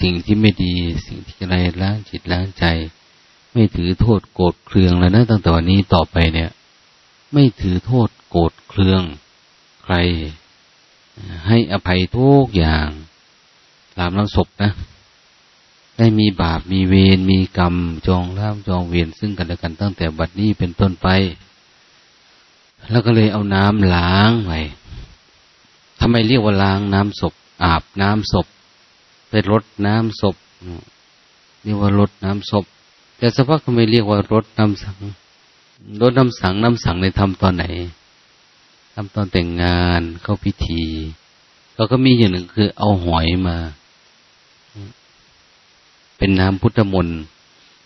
สิ่งที่ไม่ดี สิ่งที่อะไรล้างจิตล้างใจ ไม่ถือโทษโกรธเคืองแล้วนะตั้งแต่วันนี้ต่อไปเนี่ย ไม่ถือโทษโกรธเคืองใคร ให้อภัยทุกอย่างตามน้ำศพนะได้มีบาปมีเวรมีกรรม จองร่ามจองเวรซึ่งกันและกันตั้งแต่บัดนี้เป็นต้นไป แล้วก็เลยเอาน้ำล้างไว้ทำไมเรียกว่าล้างน้ำศพ อาบน้ำศพ ไปรดน้ำศพเรียกว่ารดน้ำศพ แต่สักพักทำไมเรียกว่ารดน้ำสังรดน้ำสังน้ำสังในทำตอนไหนทำตอนแต่งงานเข้าพิธีแล้วก็มีอย่างหนึ่งคือ เอาหอยมา เป็นน้ำพุทธมนต์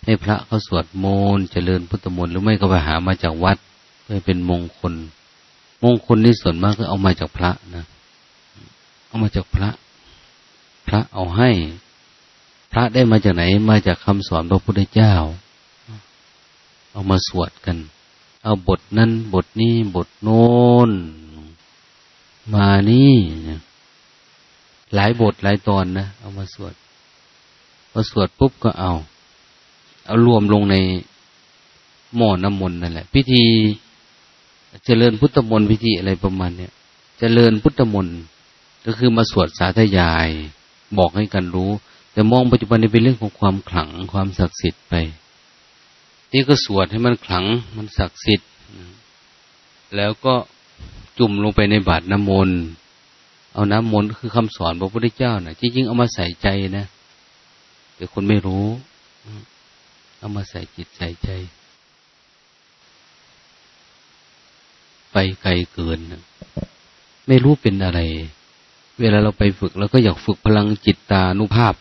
ให้พระเขาสวดมนต์เจริญพุทธมนต์หรือไม่ก็ไปหามาจากวัดเพื่อเป็นมงคล มงคลที่ส่วนมากก็เอามาจากพระนะ เอามาจากพระ พระเอาให้ พระได้มาจากไหน มาจากคำสอนพระพุทธเจ้า เอามาสวดกัน เอาบทนั้นบทนี้บทโน้น มานี่ หลายบทหลายตอนนะ เอามาสวดพอสวดปุ๊บก็เอา เอารวมลงในหม้อน้ำมนต์นั่นแหละ พิธีเจริญพุทธมนต์พิธีอะไรประมาณเนี้ยเจริญพุทธมนต์ก็คือมาสวดสาธยาย บอกให้กันรู้ แต่มองปัจจุบันนี้เป็นเรื่องของความขลังความศักดิ์สิทธิ์ไปนี่ก็สวดให้มันขลังมันศักดิ์สิทธิ์แล้วก็จุ่มลงไปในบาตรน้ำมนต์เอาน้ำมนต์คือคำสอนพระพุทธเจ้านะ่ะจริงๆเอามาใส่ใจนะแต่คนไม่รู้ เอามาใส่จิตใส่ใจ ไปไกลเกินไม่รู้เป็นอะไร เวลาเราไปฝึกเราก็อยากฝึกพลังจิตตานุภาพ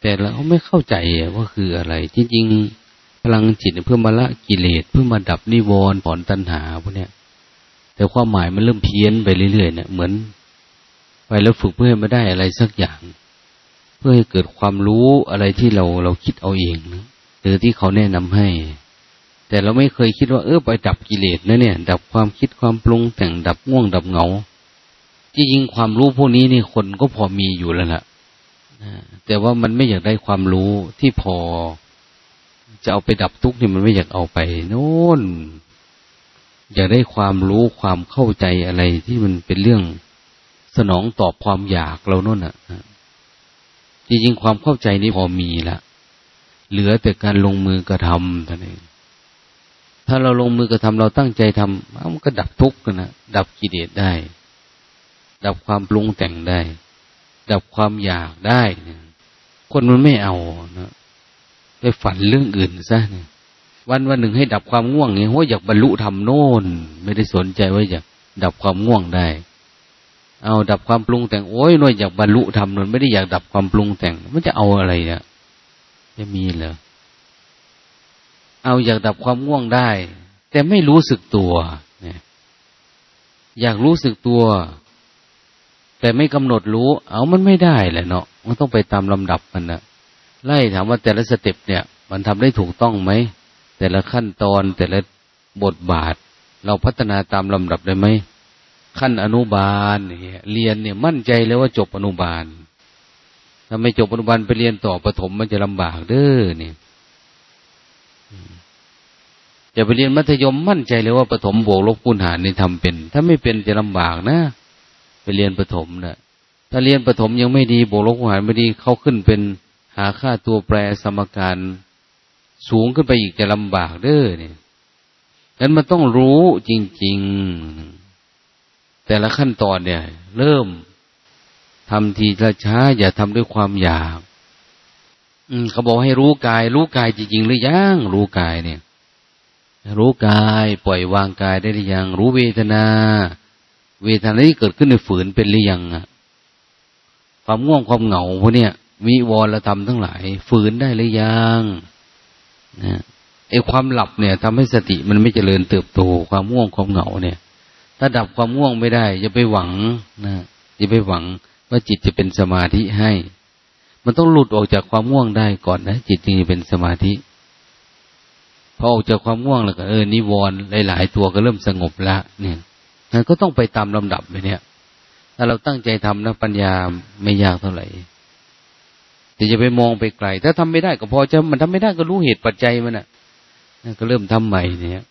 แต่เราไม่เข้าใจว่าคืออะไร จริงๆพลังจิตเพื่อมาละกิเลสเพื่อมาดับนิวรณ์ถอนตัณหาพวกนี้แต่ความหมายมันเริ่มเพี้ยนไปเรื่อยๆเนี่ยเหมือน ไปแล้วฝึกเพื่อให้มาได้อะไรสักอย่าง เพื่อให้เกิดความรู้อะไรที่เราเราคิดเอาเองนะหรือที่เขาแนะนำให้ แต่เราไม่เคยคิดว่าเออไปดับกิเลสนะเนี่ย ดับความคิดความปรุงแต่งดับง่วงดับเหงา จริงๆความรู้พวกนี้นี่คนก็พอมีอยู่แล้วล่ะแต่ว่ามันไม่อยากได้ความรู้ที่พอ จะเอาไปดับทุกข์นี่มันไม่อยากเอาไปโน่นอยากได้ความรู้ความเข้าใจอะไรที่มันเป็นเรื่องสนองตอบความอยากเราโน่นอะจริงๆความเข้าใจนี้พอมีละเหลือแต่การลงมือกระทำท่านเองถ้าเราลงมือกระทำเราตั้งใจทำมันก็ดับทุกข์กันนะดับกิเลสได้ ดับความปรุงแต่งได้ ดับความอยากได้เนี่ยคนมันไม่เอานะไปฝันเรื่องอื่นซะเนี่ยวันวันหนึ่งให้ดับความง่วงเนี่ยว่าอยากบรรลุธรรมโน่น ไม่ได้สนใจว่าอยากดับความง่วงได้ เอาดับความปรุงแต่งโอ้ยหน่อยอยากบรรลุธรรมนนไม่ได้อยากดับความปรุงแต่ง มันจะเอาอะไรเนี่ยจะมีเหรอเอาอยากดับความง่วงได้ แต่ไม่รู้สึกตัวเนี่ยอยากรู้สึกตัว แต่ไม่กำหนดรู้ เอามันไม่ได้แหละเนาะมันต้องไปตามลำดับมันนะไล่ถามว่าแต่ละสเต็ปเนี่ย มันทำได้ถูกต้องไหมแต่ละขั้นตอนแต่ละบทบาท เราพัฒนาตามลำดับได้ไหมขั้นอนุบาลเนี่ยเรียนเนี่ยมั่นใจเลยว่าจบอนุบาลถ้าไม่จบอนุบาลไปเรียนต่อประถมมันจะลำบากเด้อเนี่ยจะไปเรียนมัธยมมั่นใจเลยว่าประถมบวกลบคูณหารนี่ทำเป็น ถ้าไม่เป็นจะลำบากนะ ไปเรียนประถมนะถ้าเรียนประถมยังไม่ดีบวกลบคูณหารไม่ดีเขาขึ้นเป็นหาค่าตัวแปรสมการสูงขึ้นไปอีกจะลำบากเด้อเนี่ยนั้นมันต้องรู้จริง ๆ แต่ละขั้นตอนเนี่ย เริ่มทำทีละช้า อย่าทำด้วยความอยาก อืมเขาบอกให้รู้กาย รู้กายจริง ๆ หรือยังรู้กายเนี่ย รู้กาย ปล่อยวางกายได้หรือยัง รู้เวทนา เวทนาที่เกิดขึ้นในฝืนเป็นหรือยังอะความง่วงความเหงาพวกเนี้ยวิวรธรรมทั้งหลาย ฝืนได้หรือยังนะไอ้ความหลับเนี่ยทำให้สติมันไม่เจริญเติบโต ความง่วงความเหงาเนี่ย ถ้าดับความง่วงไม่ได้อย่าไปหวังนะอย่าไปหวังว่าจิตจะเป็นสมาธิให้ มันต้องหลุดออกจากความง่วงได้ก่อนนะจิตจึงจะเป็นสมาธิพอออกจากความง่วงแล้วก็เออนิวรณ์หลาย ๆ ตัวก็เริ่มสงบละเนี่ย นั้นก็ต้องไปตามลำดับไปเนี่ย ถ้าเราตั้งใจทำนะปัญญาไม่ยากเท่าไหร่แต่จะไปมองไปไกล ถ้าทำไม่ได้ก็พอจะมันทำไม่ได้ก็รู้เหตุปัจจัยมันอะก็เริ่มทำใหม่เนี่ย